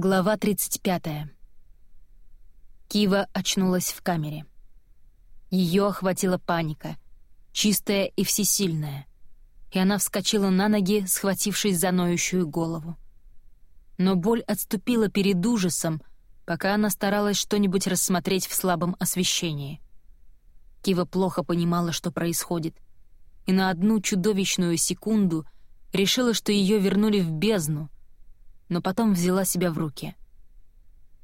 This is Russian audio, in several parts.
Глава 35. Кива очнулась в камере. Ее охватила паника, чистая и всесильная, и она вскочила на ноги, схватившись за ноющую голову. Но боль отступила перед ужасом, пока она старалась что-нибудь рассмотреть в слабом освещении. Кива плохо понимала, что происходит, и на одну чудовищную секунду решила, что ее вернули в бездну — но потом взяла себя в руки.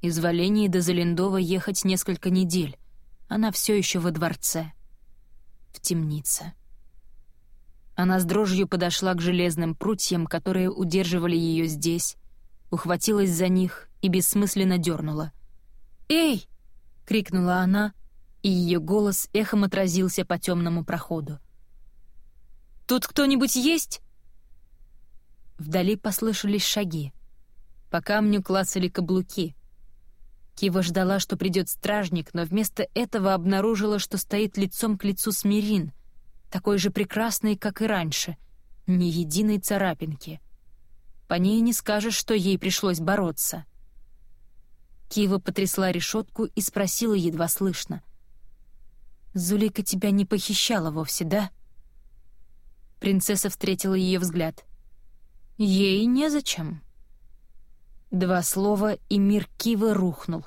Из Валении до Залендова ехать несколько недель. Она все еще во дворце. В темнице. Она с дрожью подошла к железным прутьям, которые удерживали ее здесь, ухватилась за них и бессмысленно дернула. «Эй!» — крикнула она, и ее голос эхом отразился по темному проходу. «Тут кто-нибудь есть?» Вдали послышались шаги. По камню клацали каблуки. Кива ждала, что придет стражник, но вместо этого обнаружила, что стоит лицом к лицу с такой же прекрасной, как и раньше, ни единой царапинки. По ней не скажешь, что ей пришлось бороться. Кива потрясла решетку и спросила едва слышно. «Зулика тебя не похищала вовсе, да?» Принцесса встретила ее взгляд. «Ей незачем». Два слова, и мир Кивы рухнул.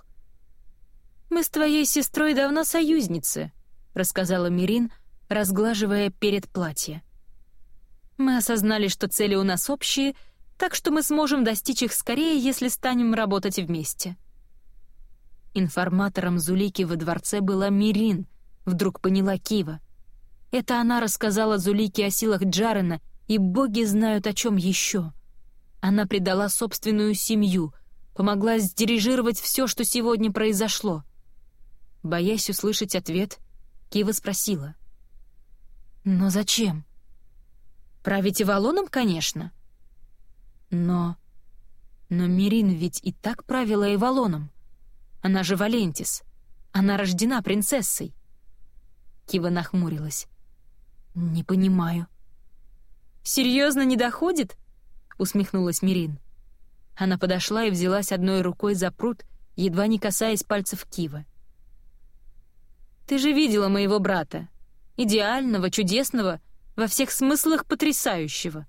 «Мы с твоей сестрой давно союзницы», — рассказала Мирин, разглаживая перед платье. «Мы осознали, что цели у нас общие, так что мы сможем достичь их скорее, если станем работать вместе». Информатором Зулики во дворце была Мирин, вдруг поняла Кива. Это она рассказала Зулике о силах Джарена, и боги знают о чем еще. Она предала собственную семью, помогла сдирижировать все, что сегодня произошло. Боясь услышать ответ, Кива спросила. «Но зачем?» «Править Эвалоном, конечно». «Но... но Мирин ведь и так правила Эвалоном. Она же Валентис. Она рождена принцессой». Кива нахмурилась. «Не понимаю». «Серьезно не доходит?» — усмехнулась Мирин. Она подошла и взялась одной рукой за пруд, едва не касаясь пальцев Кива. «Ты же видела моего брата. Идеального, чудесного, во всех смыслах потрясающего.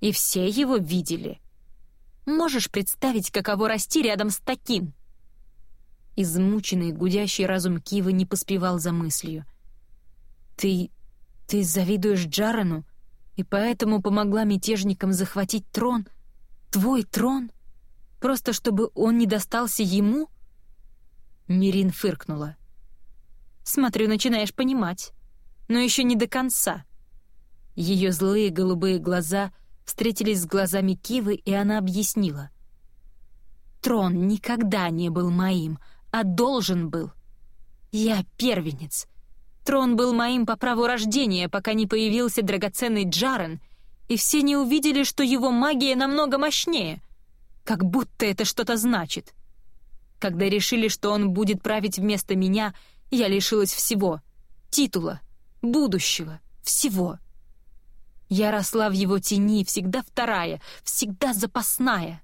И все его видели. Можешь представить, каково расти рядом с таким?» Измученный, гудящий разум Кива не поспевал за мыслью. «Ты... ты завидуешь Джарану?» И поэтому помогла мятежникам захватить трон, твой трон, просто чтобы он не достался ему?» Мирин фыркнула. «Смотрю, начинаешь понимать, но еще не до конца». Ее злые голубые глаза встретились с глазами Кивы, и она объяснила. «Трон никогда не был моим, а должен был. Я первенец, Трон был моим по праву рождения, пока не появился драгоценный Джарен, и все не увидели, что его магия намного мощнее. Как будто это что-то значит. Когда решили, что он будет править вместо меня, я лишилась всего. Титула, будущего, всего. Я росла в его тени, всегда вторая, всегда запасная.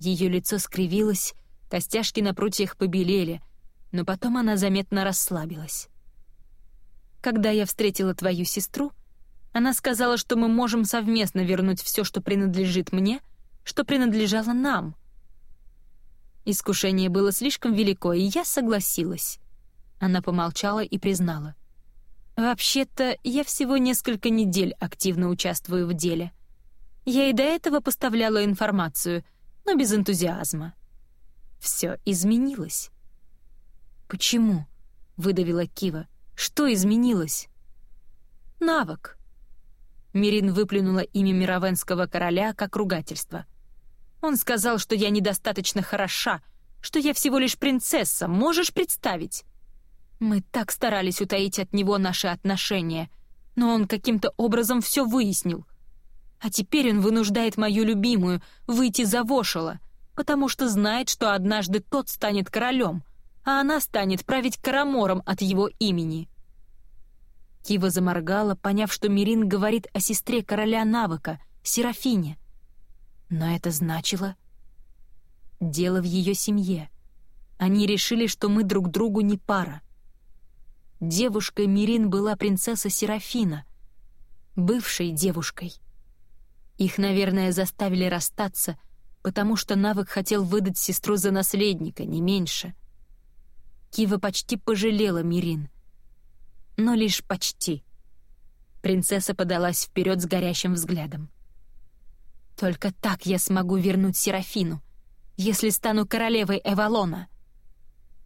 Ее лицо скривилось, костяшки на прутьях побелели, но потом она заметно расслабилась. Когда я встретила твою сестру, она сказала, что мы можем совместно вернуть все, что принадлежит мне, что принадлежало нам. Искушение было слишком велико, и я согласилась. Она помолчала и признала. «Вообще-то, я всего несколько недель активно участвую в деле. Я и до этого поставляла информацию, но без энтузиазма. Все изменилось». «Почему?» — выдавила Кива. Что изменилось? Навык. Мирин выплюнула имя Мировенского короля как ругательство. Он сказал, что я недостаточно хороша, что я всего лишь принцесса, можешь представить? Мы так старались утаить от него наши отношения, но он каким-то образом все выяснил. А теперь он вынуждает мою любимую выйти за Вошела, потому что знает, что однажды тот станет королем — а она станет править Карамором от его имени. Кива заморгала, поняв, что Мирин говорит о сестре короля навыка, Серафине. Но это значило... дело в ее семье. Они решили, что мы друг другу не пара. Девушкой Мирин была принцесса Серафина, бывшей девушкой. Их, наверное, заставили расстаться, потому что навык хотел выдать сестру за наследника, не меньше. Кива почти пожалела Мирин. Но лишь почти. Принцесса подалась вперед с горящим взглядом. «Только так я смогу вернуть Серафину, если стану королевой Эвалона»,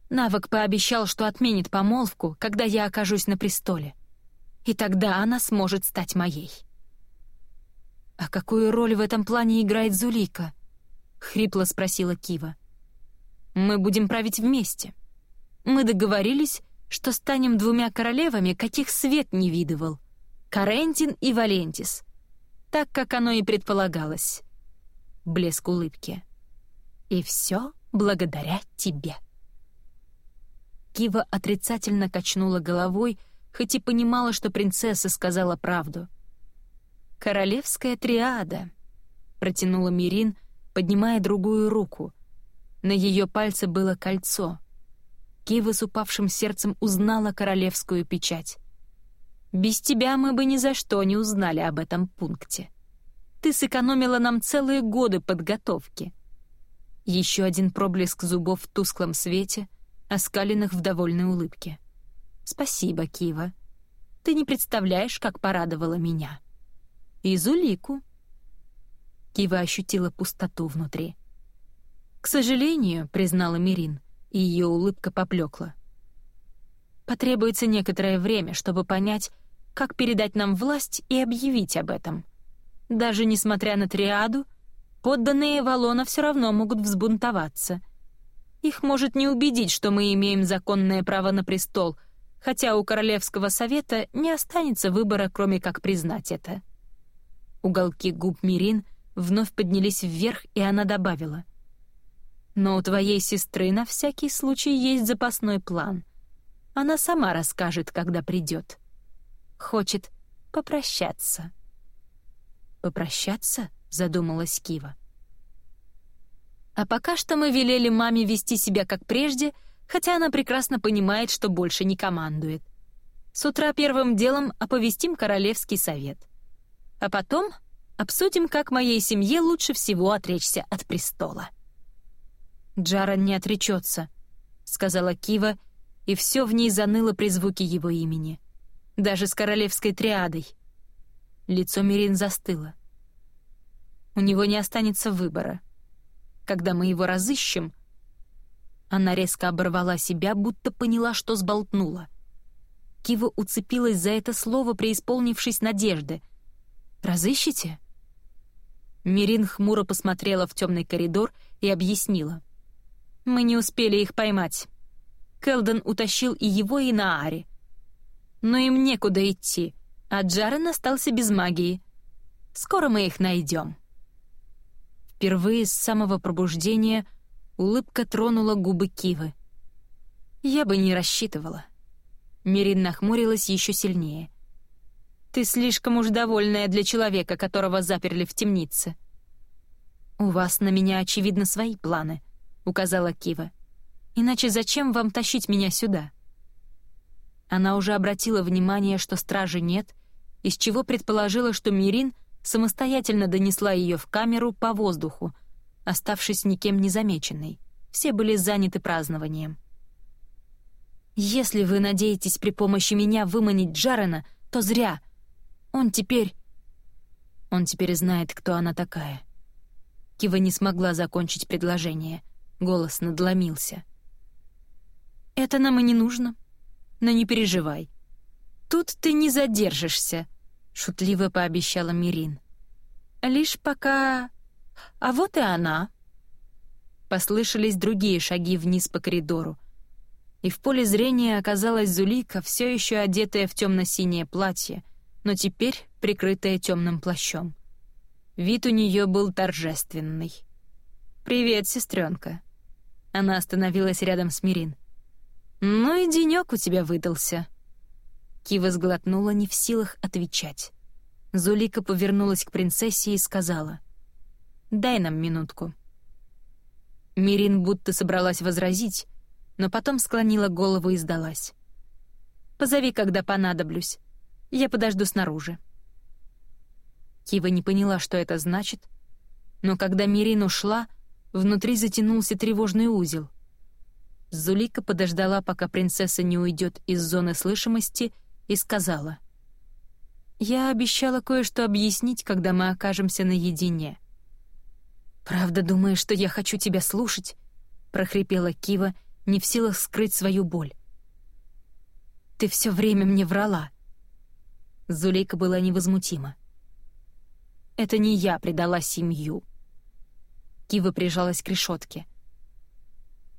Навык пообещал, что отменит помолвку, когда я окажусь на престоле. И тогда она сможет стать моей. «А какую роль в этом плане играет Зулика?» — хрипло спросила Кива. «Мы будем править вместе. Мы договорились, что станем двумя королевами, каких свет не видывал. Карентин и Валентис. Так, как оно и предполагалось». Блеск улыбки. «И все благодаря тебе». Кива отрицательно качнула головой, хоть и понимала, что принцесса сказала правду. «Королевская триада», — протянула Мирин, поднимая другую руку. На ее пальце было кольцо. Кива с упавшим сердцем узнала королевскую печать. «Без тебя мы бы ни за что не узнали об этом пункте. Ты сэкономила нам целые годы подготовки». Еще один проблеск зубов в тусклом свете — оскаленных в довольной улыбке. «Спасибо, Кива. Ты не представляешь, как порадовала меня. И Зулику». Кива ощутила пустоту внутри. «К сожалению», — признала Мирин, и ее улыбка поблекла. «Потребуется некоторое время, чтобы понять, как передать нам власть и объявить об этом. Даже несмотря на триаду, подданные Валона все равно могут взбунтоваться — их может не убедить, что мы имеем законное право на престол, хотя у Королевского совета не останется выбора, кроме как признать это. Уголки губ Мирин вновь поднялись вверх, и она добавила. «Но у твоей сестры на всякий случай есть запасной план. Она сама расскажет, когда придет. Хочет попрощаться». «Попрощаться?» — задумалась Кива. А пока что мы велели маме вести себя как прежде, хотя она прекрасно понимает, что больше не командует. С утра первым делом оповестим Королевский совет. А потом обсудим, как моей семье лучше всего отречься от престола. «Джаран не отречется», — сказала Кива, и все в ней заныло при звуке его имени. Даже с королевской триадой. Лицо Мирин застыло. У него не останется выбора — когда мы его разыщем...» Она резко оборвала себя, будто поняла, что сболтнула. Кива уцепилась за это слово, преисполнившись надежды. «Разыщете?» Мирин хмуро посмотрела в темный коридор и объяснила. «Мы не успели их поймать. Келден утащил и его, и Наари. Но им некуда идти, а Джарен остался без магии. Скоро мы их найдем». Впервые с самого пробуждения улыбка тронула губы Кивы. «Я бы не рассчитывала». Мирин нахмурилась еще сильнее. «Ты слишком уж довольная для человека, которого заперли в темнице». «У вас на меня, очевидно, свои планы», — указала Кива. «Иначе зачем вам тащить меня сюда?» Она уже обратила внимание, что стражи нет, из чего предположила, что Мирин — самостоятельно донесла ее в камеру по воздуху, оставшись никем не замеченной. Все были заняты празднованием. «Если вы надеетесь при помощи меня выманить Джарена, то зря. Он теперь...» Он теперь знает, кто она такая. Кива не смогла закончить предложение. Голос надломился. «Это нам и не нужно. Но не переживай. Тут ты не задержишься», шутливо пообещала Мирин. «Лишь пока... А вот и она!» Послышались другие шаги вниз по коридору, и в поле зрения оказалась Зулика, все еще одетая в темно-синее платье, но теперь прикрытая темным плащом. Вид у нее был торжественный. «Привет, сестренка!» Она остановилась рядом с Мирин. «Ну и денек у тебя выдался!» Кива сглотнула, не в силах отвечать. Зулика повернулась к принцессе и сказала, «Дай нам минутку». Мирин будто собралась возразить, но потом склонила голову и сдалась. «Позови, когда понадоблюсь. Я подожду снаружи». Кива не поняла, что это значит, но когда Мирин ушла, внутри затянулся тревожный узел. Зулика подождала, пока принцесса не уйдет из зоны слышимости, и сказала. «Я обещала кое-что объяснить, когда мы окажемся наедине». «Правда думаешь, что я хочу тебя слушать?» — прохрипела Кива, не в силах скрыть свою боль. «Ты все время мне врала». Зулейка была невозмутима. «Это не я предала семью». Кива прижалась к решетке.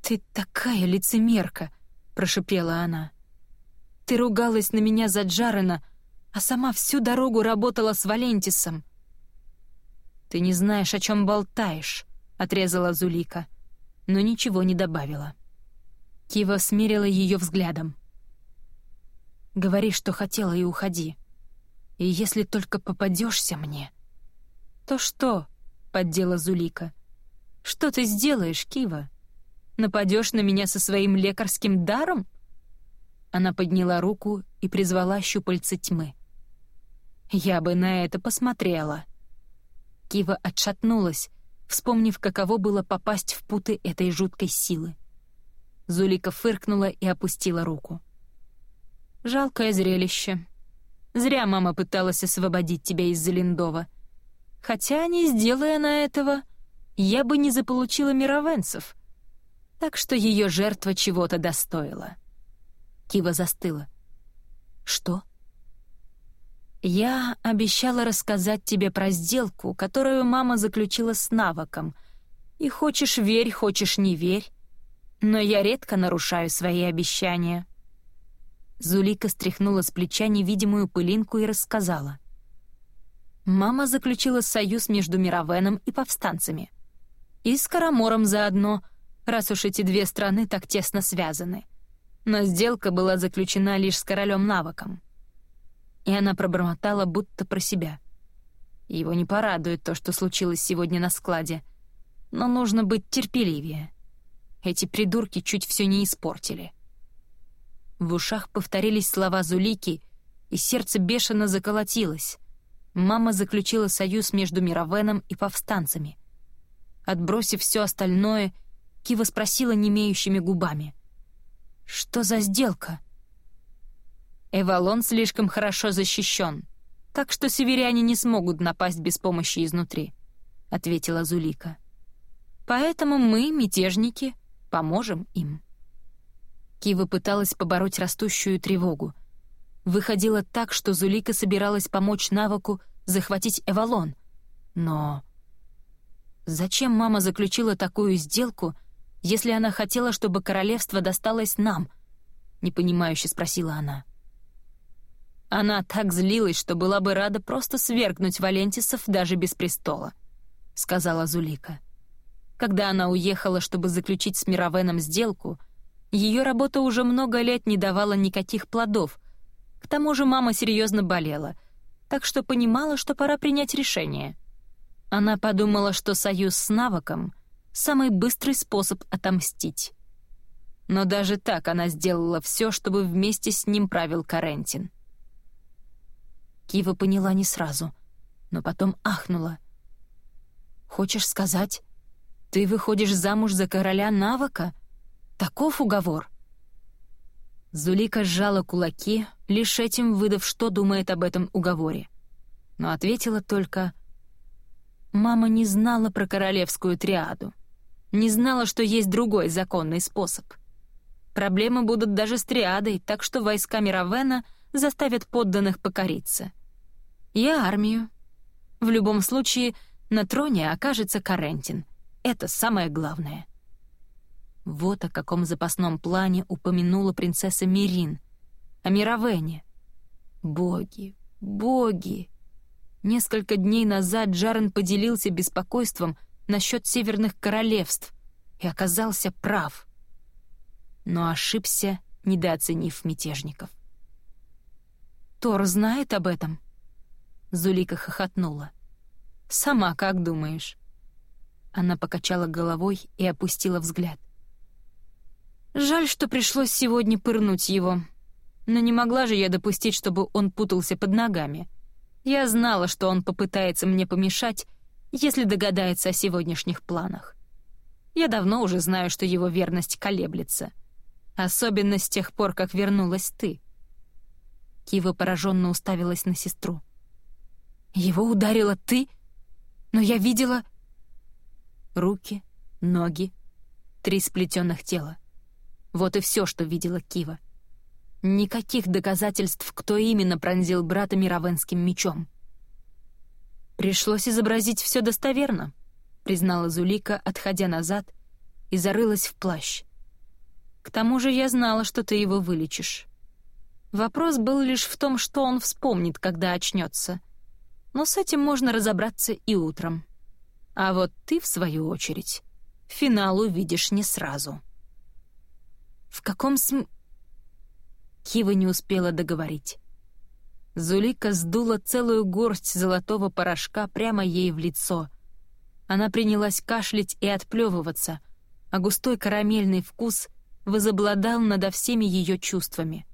«Ты такая лицемерка!» — прошипела она. «Ты ругалась на меня за Джарена, а сама всю дорогу работала с Валентисом. «Ты не знаешь, о чем болтаешь», — отрезала Зулика, но ничего не добавила. Кива смерила ее взглядом. «Говори, что хотела, и уходи. И если только попадешься мне...» «То что?» — поддела Зулика. «Что ты сделаешь, Кива? Нападешь на меня со своим лекарским даром?» Она подняла руку и призвала щупальца тьмы. «Я бы на это посмотрела», Кива отшатнулась, вспомнив, каково было попасть в путы этой жуткой силы. Зулика фыркнула и опустила руку. «Жалкое зрелище. Зря мама пыталась освободить тебя из Зелендова. Хотя, не сделая она этого, я бы не заполучила мировенцев. Так что ее жертва чего-то достоила». Кива застыла. «Что?» «Я обещала рассказать тебе про сделку, которую мама заключила с навыком. И хочешь верь, хочешь не верь. Но я редко нарушаю свои обещания». Зулика стряхнула с плеча невидимую пылинку и рассказала. Мама заключила союз между Мировеном и повстанцами. И с Карамором заодно, раз уж эти две страны так тесно связаны. Но сделка была заключена лишь с королем навыком и она пробормотала будто про себя. Его не порадует то, что случилось сегодня на складе, но нужно быть терпеливее. Эти придурки чуть все не испортили. В ушах повторились слова Зулики, и сердце бешено заколотилось. Мама заключила союз между Мировеном и повстанцами. Отбросив все остальное, Кива спросила немеющими губами. «Что за сделка?» Эвалон слишком хорошо защищен, так что северяне не смогут напасть без помощи изнутри», — ответила Зулика. «Поэтому мы, мятежники, поможем им». Кива пыталась побороть растущую тревогу. Выходило так, что Зулика собиралась помочь Наваку захватить Эвалон. Но... Зачем мама заключила такую сделку, если она хотела, чтобы королевство досталось нам? Непонимающе спросила она. Она так злилась, что была бы рада просто свергнуть Валентисов даже без престола, — сказала Зулика. Когда она уехала, чтобы заключить с Мировеном сделку, ее работа уже много лет не давала никаких плодов. К тому же мама серьезно болела, так что понимала, что пора принять решение. Она подумала, что союз с навыком — самый быстрый способ отомстить. Но даже так она сделала все, чтобы вместе с ним правил Карентин. Кива поняла не сразу, но потом ахнула. «Хочешь сказать, ты выходишь замуж за короля Навака? Таков уговор?» Зулика сжала кулаки, лишь этим выдав, что думает об этом уговоре. Но ответила только «Мама не знала про королевскую триаду. Не знала, что есть другой законный способ. Проблемы будут даже с триадой, так что войска Мировена заставят подданных покориться и армию. В любом случае, на троне окажется Карентин. Это самое главное. Вот о каком запасном плане упомянула принцесса Мирин. О Мировене. Боги, боги! Несколько дней назад Джарен поделился беспокойством насчет северных королевств и оказался прав. Но ошибся, недооценив мятежников. Тор знает об этом — Зулика хохотнула. «Сама как думаешь?» Она покачала головой и опустила взгляд. «Жаль, что пришлось сегодня пырнуть его. Но не могла же я допустить, чтобы он путался под ногами. Я знала, что он попытается мне помешать, если догадается о сегодняшних планах. Я давно уже знаю, что его верность колеблется. Особенно с тех пор, как вернулась ты». Кива пораженно уставилась на сестру. «Его ударила ты? Но я видела...» Руки, ноги, три сплетенных тела. Вот и все, что видела Кива. Никаких доказательств, кто именно пронзил брата мировенским мечом. «Пришлось изобразить все достоверно», — признала Зулика, отходя назад, и зарылась в плащ. «К тому же я знала, что ты его вылечишь. Вопрос был лишь в том, что он вспомнит, когда очнется. Но с этим можно разобраться и утром. А вот ты, в свою очередь, финал увидишь не сразу». «В каком см...» Кива не успела договорить. Зулика сдула целую горсть золотого порошка прямо ей в лицо. Она принялась кашлять и отплевываться, а густой карамельный вкус возобладал надо всеми ее чувствами.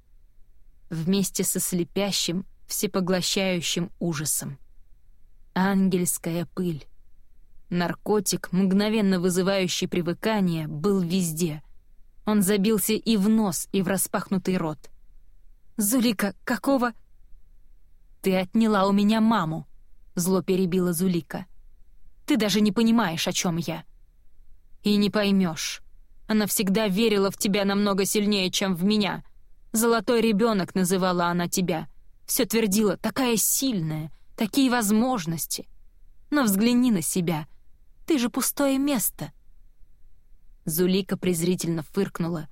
Вместе со слепящим, всепоглощающим ужасом. Ангельская пыль. Наркотик, мгновенно вызывающий привыкание, был везде. Он забился и в нос, и в распахнутый рот. «Зулика, какого...» «Ты отняла у меня маму», — зло перебила Зулика. «Ты даже не понимаешь, о чем я». «И не поймешь. Она всегда верила в тебя намного сильнее, чем в меня. Золотой ребенок называла она тебя. Все твердила, такая сильная, такие возможности. Но взгляни на себя. Ты же пустое место. Зулика презрительно фыркнула,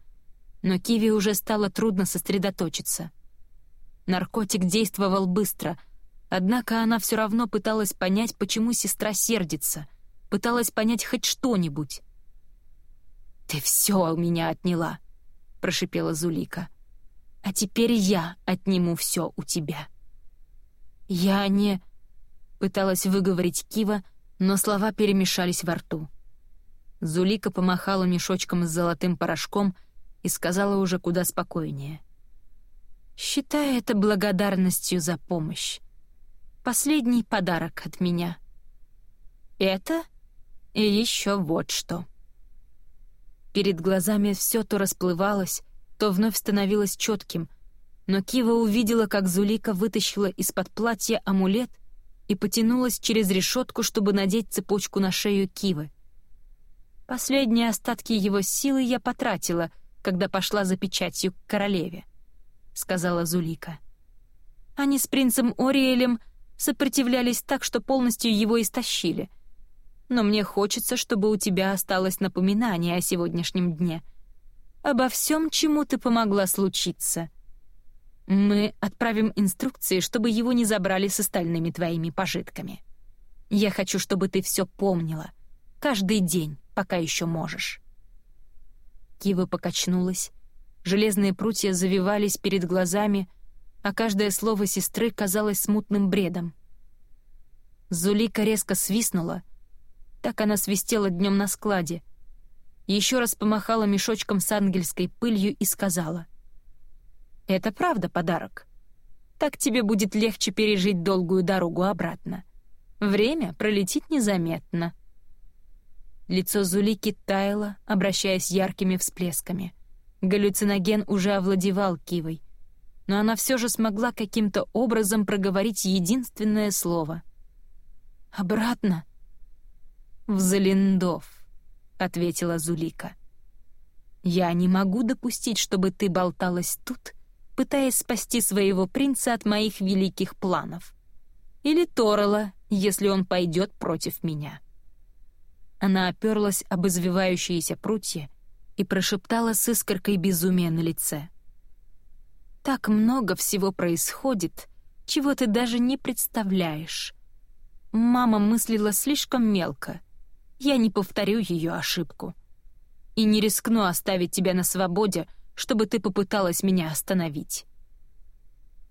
но Киви уже стало трудно сосредоточиться. Наркотик действовал быстро, однако она все равно пыталась понять, почему сестра сердится, пыталась понять хоть что-нибудь. «Ты все у меня отняла», — прошипела Зулика. «А теперь я отниму все у тебя». «Я не...» — пыталась выговорить Кива, но слова перемешались во рту. Зулика помахала мешочком с золотым порошком и сказала уже куда спокойнее. «Считай это благодарностью за помощь. Последний подарок от меня. Это и еще вот что». Перед глазами все то расплывалось, то вновь становилось четким, но Кива увидела, как Зулика вытащила из-под платья амулет и потянулась через решетку, чтобы надеть цепочку на шею Кивы. Последние остатки его силы я потратила, когда пошла за печатью к королеве», — сказала Зулика. Они с принцем Ориэлем сопротивлялись так, что полностью его истощили. Но мне хочется, чтобы у тебя осталось напоминание о сегодняшнем дне. Обо всем, чему ты помогла случиться. Мы отправим инструкции, чтобы его не забрали с остальными твоими пожитками. Я хочу, чтобы ты все помнила. Каждый день пока еще можешь». Кива покачнулась, железные прутья завивались перед глазами, а каждое слово сестры казалось смутным бредом. Зулика резко свистнула, так она свистела днем на складе, еще раз помахала мешочком с ангельской пылью и сказала. «Это правда подарок. Так тебе будет легче пережить долгую дорогу обратно. Время пролетит незаметно». Лицо Зулики таяло, обращаясь яркими всплесками. Галлюциноген уже овладевал Кивой, но она все же смогла каким-то образом проговорить единственное слово. «Обратно?» «В Залиндов», — ответила Зулика. «Я не могу допустить, чтобы ты болталась тут, пытаясь спасти своего принца от моих великих планов. Или Торола, если он пойдет против меня». Она оперлась об извивающиеся прутья и прошептала с искоркой безумия на лице. «Так много всего происходит, чего ты даже не представляешь. Мама мыслила слишком мелко. Я не повторю ее ошибку. И не рискну оставить тебя на свободе, чтобы ты попыталась меня остановить».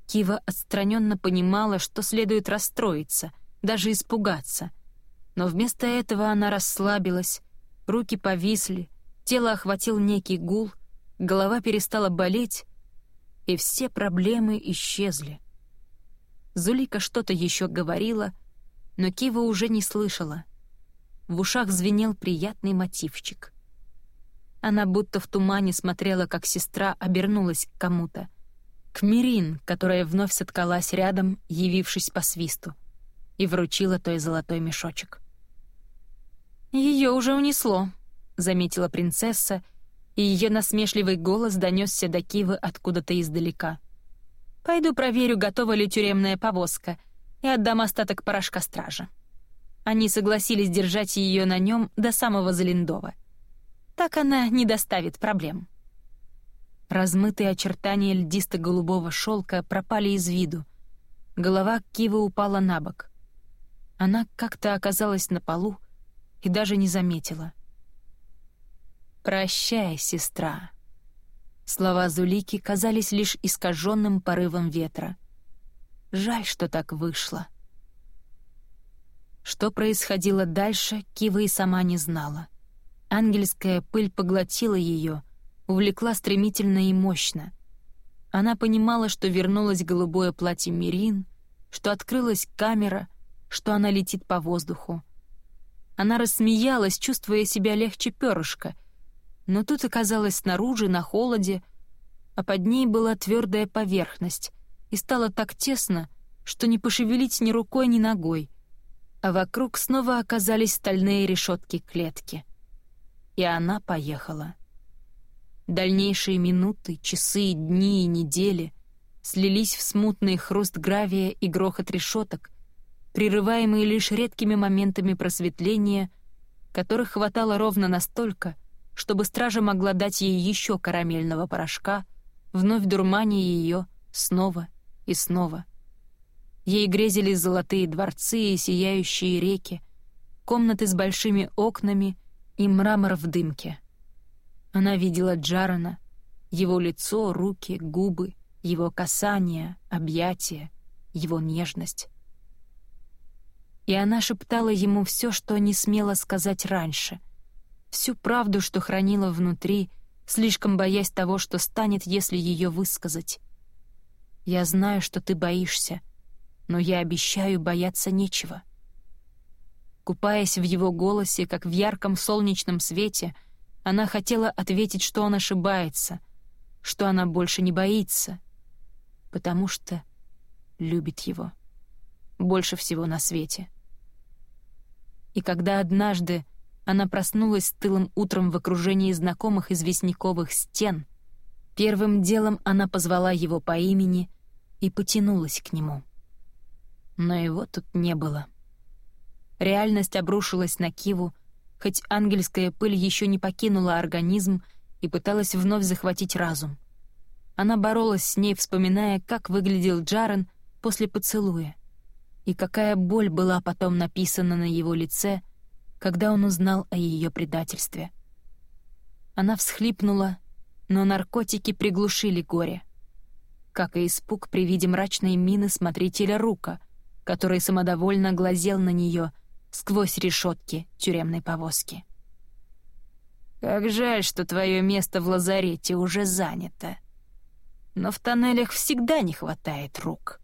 Кива отстраненно понимала, что следует расстроиться, даже испугаться — Но вместо этого она расслабилась, руки повисли, тело охватил некий гул, голова перестала болеть, и все проблемы исчезли. Зулика что-то еще говорила, но Кива уже не слышала. В ушах звенел приятный мотивчик. Она будто в тумане смотрела, как сестра обернулась к кому-то. К Мирин, которая вновь соткалась рядом, явившись по свисту, и вручила той золотой мешочек. Ее уже унесло», — заметила принцесса, и ее насмешливый голос донесся до Кивы откуда-то издалека. «Пойду проверю, готова ли тюремная повозка, и отдам остаток порошка стража». Они согласились держать ее на нем до самого Залиндова — так она не доставит проблем. Размытые очертания льдисто-голубого шелка пропали из виду. Голова Кивы упала на бок. Она как-то оказалась на полу и даже не заметила. «Прощай, сестра». Слова Зулики казались лишь искаженным порывом ветра. Жаль, что так вышло. Что происходило дальше, Кива и сама не знала. Ангельская пыль поглотила ее, увлекла стремительно и мощно. Она понимала, что вернулось голубое платье Мирин, что открылась камера, что она летит по воздуху. Она рассмеялась, чувствуя себя легче перышка, но тут оказалась снаружи, на холоде, а под ней была твердая поверхность, и стало так тесно, что не пошевелить ни рукой, ни ногой, а вокруг снова оказались стальные решетки клетки — и она поехала. Дальнейшие минуты, часы, дни и недели слились в смутный хруст гравия и грохот решеток, прерываемые лишь редкими моментами просветления, которых хватало ровно настолько, чтобы стража могла дать ей еще карамельного порошка, вновь дурманя ее снова и снова. Ей грезились золотые дворцы и сияющие реки, комнаты с большими окнами и мрамор в дымке. Она видела Джарана, его лицо, руки, губы, его касания, объятия, его нежность. И она шептала ему все, что не смела сказать раньше, всю правду, что хранила внутри, слишком боясь того, что станет, если ее высказать. «Я знаю, что ты боишься, но я обещаю, бояться нечего». Купаясь в его голосе, как в ярком солнечном свете, она хотела ответить, что он ошибается, что она больше не боится, потому что любит его больше всего на свете. И когда однажды она проснулась тылым утром в окружении знакомых известняковых стен, первым делом она позвала его по имени и потянулась к нему. Но его тут не было. Реальность обрушилась на Киву, хоть ангельская пыль еще не покинула организм и пыталась вновь захватить разум. Она боролась с ней, вспоминая, как выглядел Джарен после поцелуя, и какая боль была потом написана на его лице, когда он узнал о ее предательстве. Она всхлипнула, но наркотики приглушили горе. Как и испуг при виде мрачной мины смотрителя Рука, который самодовольно глазел на нее — сквозь решетки тюремной повозки. «Как жаль, что твое место в лазарете уже занято. Но в тоннелях всегда не хватает рук».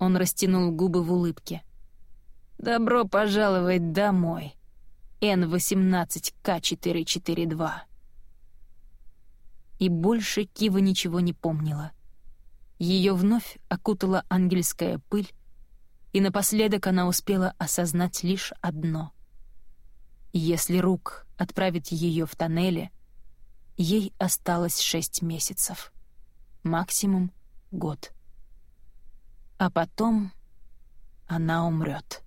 Он растянул губы в улыбке. «Добро пожаловать домой, Н-18К442». И больше Кива ничего не помнила. Ее вновь окутала ангельская пыль, и напоследок она успела осознать лишь одно. Если Рук отправит ее в тоннеле, ей осталось шесть месяцев. Максимум — год. А потом она умрет.